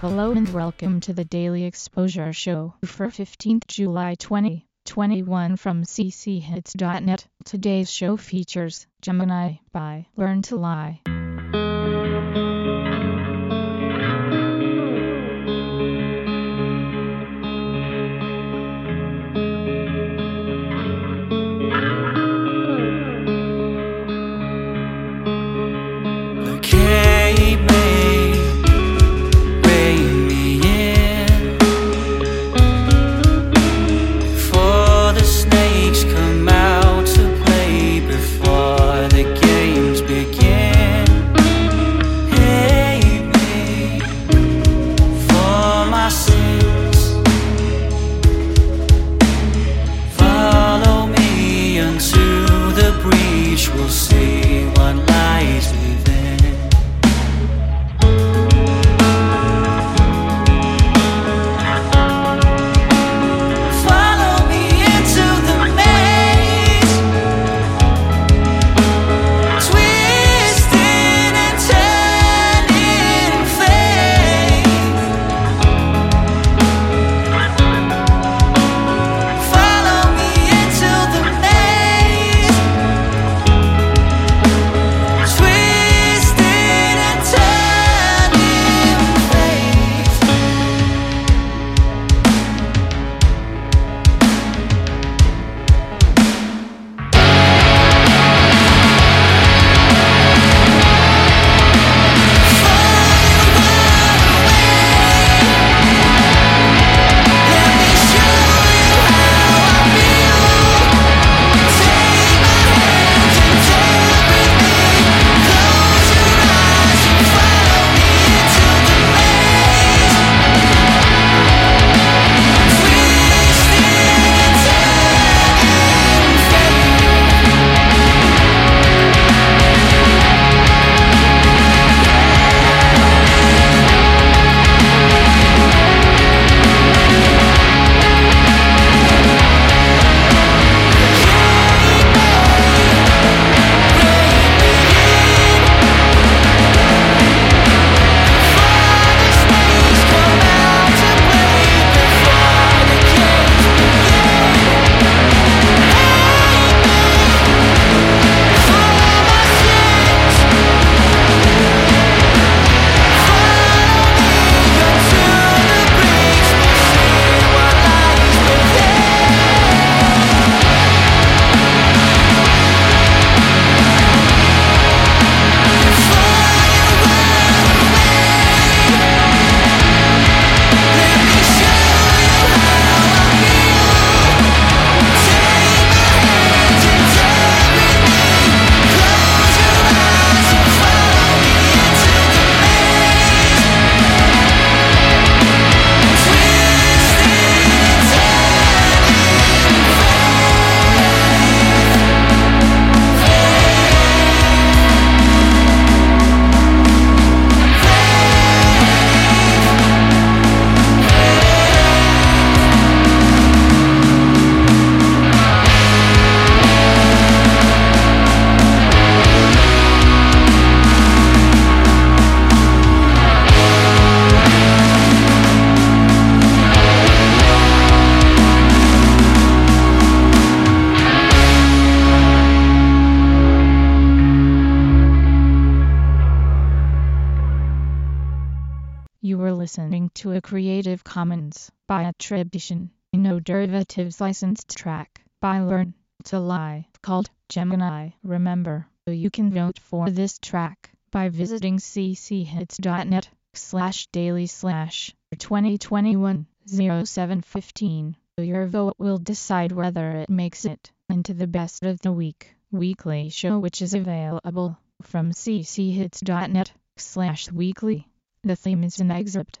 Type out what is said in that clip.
Hello and welcome to the Daily Exposure Show for 15th July 2021 from cchits.net. Today's show features Gemini by Learn to Lie. We'll see listening to a Creative Commons by attribution, no derivatives licensed track by Learn to Lie called Gemini. Remember, you can vote for this track by visiting cchits.net slash daily slash 2021 0715. Your vote will decide whether it makes it into the best of the week weekly show which is available from cchits.net slash weekly. The theme is an excerpt